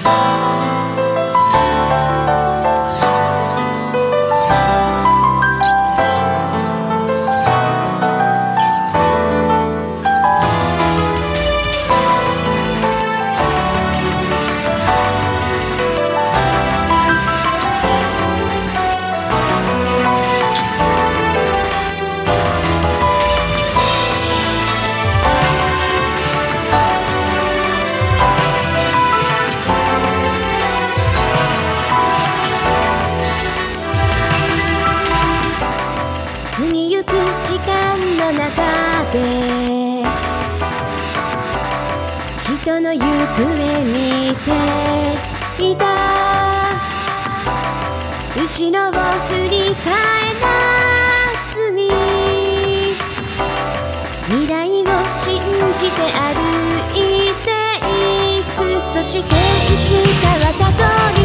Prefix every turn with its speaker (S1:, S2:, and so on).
S1: Bye. 人の行方見ていた。後ろを振り返らずに。未来を信じて歩いていく。そしていつかはたどり